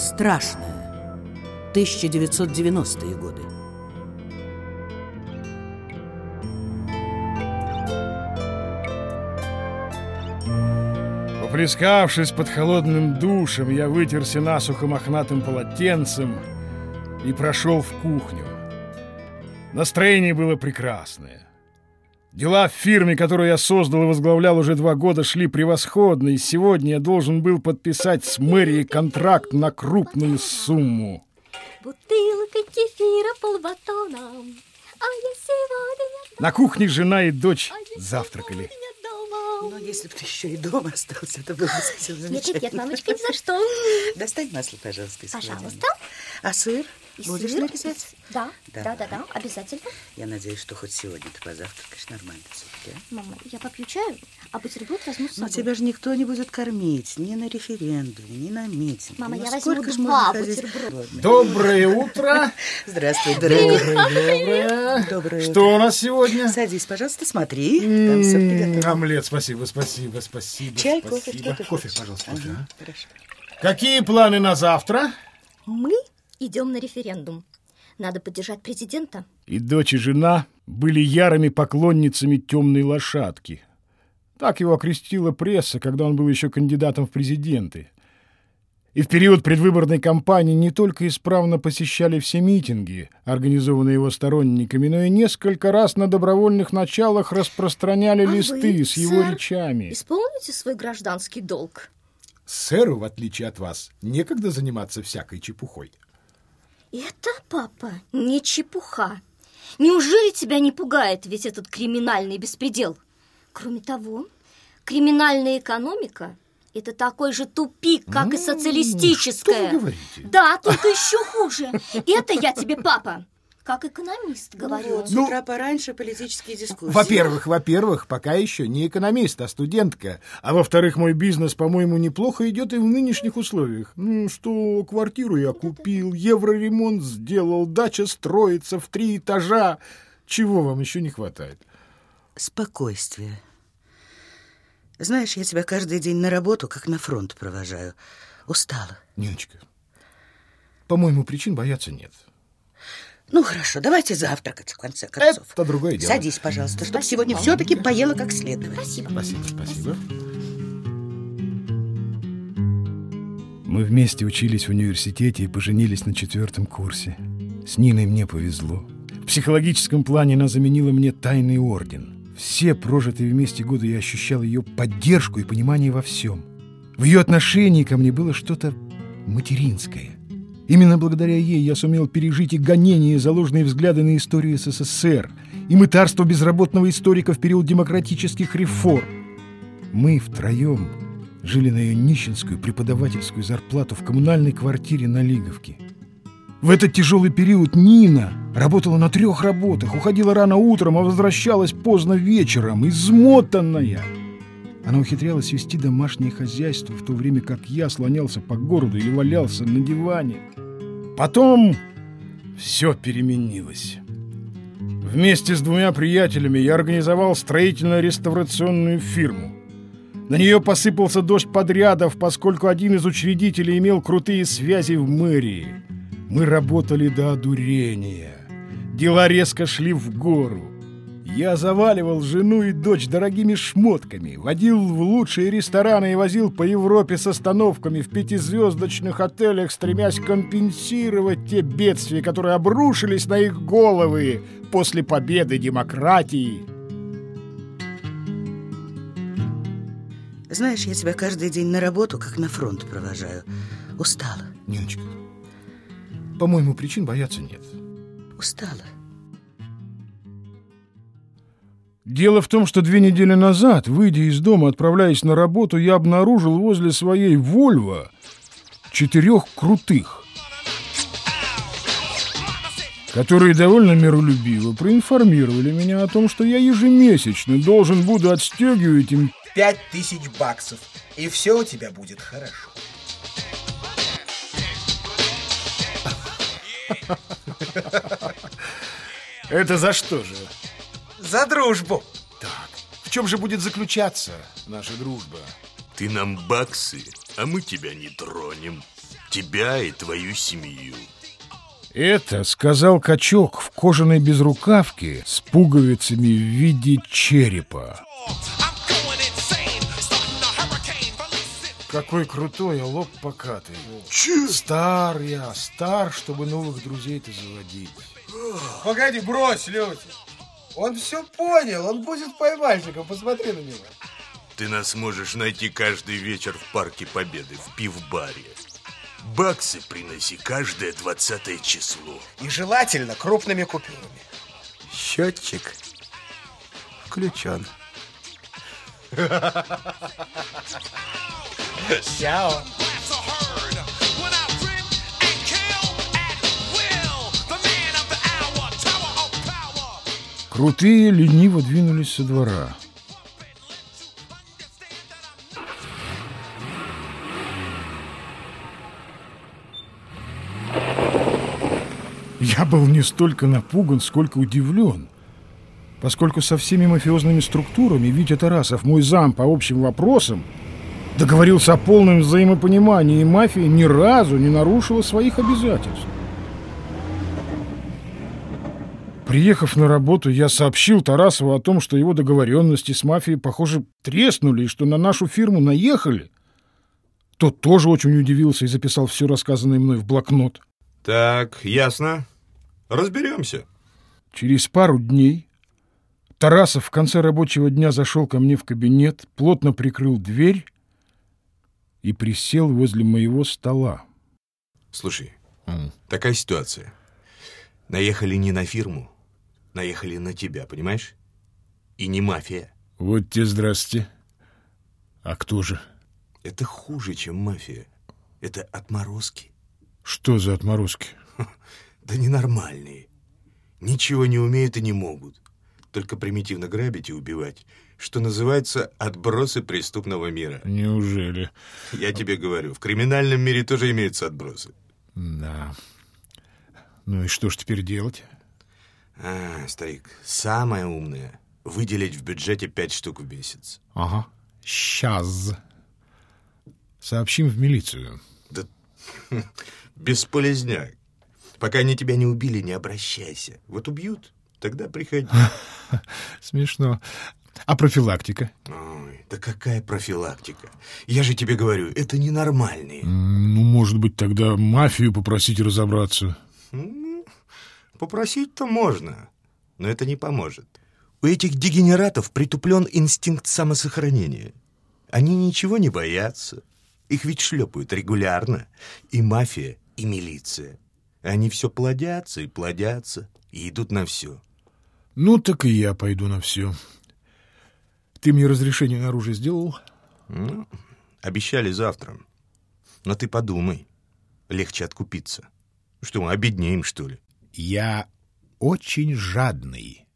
Страшное. 1990-е годы. Поплескавшись под холодным душем, я вытерся насухо мохнатым полотенцем и прошел в кухню. Настроение было прекрасное. Дела в фирме, которую я создал и возглавлял уже два года, шли превосходно, и сегодня я должен был подписать с мэрией контракт на крупную сумму. Бутылка кефира полбатона, а я сегодня... На кухне жена и дочь завтракали. Но если бы ты еще и дома остался, это было бы совсем замечательно. нет, нет, мамочка, ни за что. Достань масло, пожалуйста, из Пожалуйста. А сыр И будешь сыр, нарезать? и- Да, да, да, Давай. да, обязательно. Я надеюсь, что хоть сегодня ты позавтракаешь нормально все-таки. а? Мама, я попью чаю, а бутерброд возьму с Но собой. тебя же никто не будет кормить ни на референдуме, ни на митинге. Мама, Ну, я возьму два бутерброда. Доброе утро! Здравствуй, дорогой. Доброе. Доброе Что у нас сегодня? Садись, пожалуйста, смотри. Там все М, приготовлено. Омлет, спасибо, спасибо, спасибо. Чай, кофе, что ты Кофе, хочешь? пожалуйста, кофе. Ага, а? хорошо. Какие планы на завтра? Мы идем на референдум. Надо поддержать президента. И дочь и жена были ярыми поклонницами темной лошадки. Так его окрестила пресса, когда он был еще кандидатом в президенты. И в период предвыборной кампании не только исправно посещали все митинги, организованные его сторонниками, но и несколько раз на добровольных началах распространяли А листы вы, с его сэр, речами. Исполните свой гражданский долг. Сэру, в отличие от вас, некогда заниматься всякой чепухой. Это, папа, не чепуха. Неужели тебя не пугает весь этот криминальный беспредел? Кроме того, криминальная экономика – это такой же тупик, как и социалистическая. что вы говорите? Да, только еще хуже. Это я тебе, папа, как экономист говорю. Вот, с Ну, утра пораньше политические дискуссии. Во-первых, во-первых, пока еще не экономист, а студентка. А во-вторых, мой бизнес, по-моему, неплохо идет и в нынешних условиях. Ну что, квартиру я купил, евроремонт сделал, дача строится в три этажа. Чего вам еще не хватает? Спокойствие. Знаешь, я тебя каждый день на работу, как на фронт провожаю. Устала. Ниночка, по-моему, причин бояться нет. Ну, хорошо, давайте завтракать, в конце концов. Это другое дело. Садись, пожалуйста, чтобы сегодня все-таки поела как следует. Спасибо. Спасибо, спасибо. Мы вместе учились в университете и поженились на четвертом курсе. С Ниной мне повезло. В психологическом плане она заменила мне тайный орден. Все прожитые вместе годы я ощущал ее поддержку и понимание во всем. В ее отношении ко мне было что-то материнское. Именно благодаря ей я сумел пережить и гонения, и заложенные взгляды на историю СССР, и мытарство безработного историка в период демократических реформ. Мы втроем жили на ее нищенскую преподавательскую зарплату в коммунальной квартире на Лиговке. В этот тяжелый период Нина работала на трех работах, уходила рано утром, а возвращалась поздно вечером, измотанная. Она ухитрялась вести домашнее хозяйство, в то время как я слонялся по городу или валялся на диване. Потом все переменилось. Вместе с двумя приятелями я организовал строительно-реставрационную фирму. На нее посыпался дождь подрядов, поскольку один из учредителей имел крутые связи в мэрии. Мы работали до одурения. Дела резко шли в гору. Я заваливал жену и дочь дорогими шмотками, водил в лучшие рестораны и возил по Европе с остановками в пятизвездочных отелях, стремясь компенсировать те бедствия, которые обрушились на их головы после победы демократии. Знаешь, я тебя каждый день на работу, как на фронт провожаю. Устала. Ниночка, по-моему, причин бояться нет. Устала. Дело в том, что две недели назад, выйдя из дома, отправляясь на работу, я обнаружил возле своей «Вольво» четырех крутых, которые довольно миролюбиво проинформировали меня о том, что я ежемесячно должен буду отстегивать им Пять тысяч баксов, и все у тебя будет хорошо. Это за что же? За дружбу. Так, в чем же будет заключаться наша дружба? Ты нам баксы, а мы тебя не тронем. тебя и твою семью. Это сказал качок в кожаной безрукавке с пуговицами в виде черепа. Какой крутой, а лоб покатый. Че? Стар я, стар, чтобы новых друзей-то заводить. Погоди, брось, Лётя. Он все понял, он будет поймальчиком, посмотри на него. Ты нас можешь найти каждый вечер в Парке Победы, в пивбаре. Баксы приноси каждое двадцатое число. И желательно крупными купюрами. Счетчик включен. Чао. Крутые лениво двинулись со двора. Я был не столько напуган, сколько удивлен, поскольку со всеми мафиозными структурами Витя Тарасов, мой зам по общим вопросам, договорился о полном взаимопонимании, и мафия ни разу не нарушила своих обязательств. Приехав на работу, я сообщил Тарасову о том, что его договоренности с мафией, похоже, треснули, и что на нашу фирму наехали. Тот тоже очень удивился и записал все рассказанное мной в блокнот. Так, ясно. Разберемся. Через пару дней Тарасов в конце рабочего дня зашел ко мне в кабинет, плотно прикрыл дверь и присел возле моего стола. Слушай, такая ситуация. Наехали не на фирму, наехали на тебя, понимаешь? И не мафия. Вот те здрасте. А кто же? Это хуже, чем мафия. Это отморозки. Что за отморозки? Да ненормальные. Ничего не умеют и не могут. Только примитивно грабить и убивать. Что называется отбросы преступного мира. Неужели? Я тебе говорю, в криминальном мире тоже имеются отбросы. Да. Ну и что ж теперь делать? А, старик, самое умное — выделить в бюджете пять штук в месяц. Ага. Сейчас. Сообщим в милицию. Да бесполезняк. Пока они тебя не убили, не обращайся. Вот убьют, тогда приходи. Смешно. А профилактика? Ой, да какая профилактика? Я же тебе говорю, это ненормальные. Ну, может быть, тогда мафию попросить разобраться. М, Попросить-то можно, но это не поможет. У этих дегенератов притуплен инстинкт самосохранения. Они ничего не боятся. Их ведь шлепают регулярно. И мафия, и милиция. Они все плодятся и плодятся, и идут на все. Ну, так и я пойду на все. Ты мне разрешение на оружие сделал? Ну, обещали завтра. Но ты подумай. Легче откупиться. Что, мы обеднеем, что ли? Я очень жадный.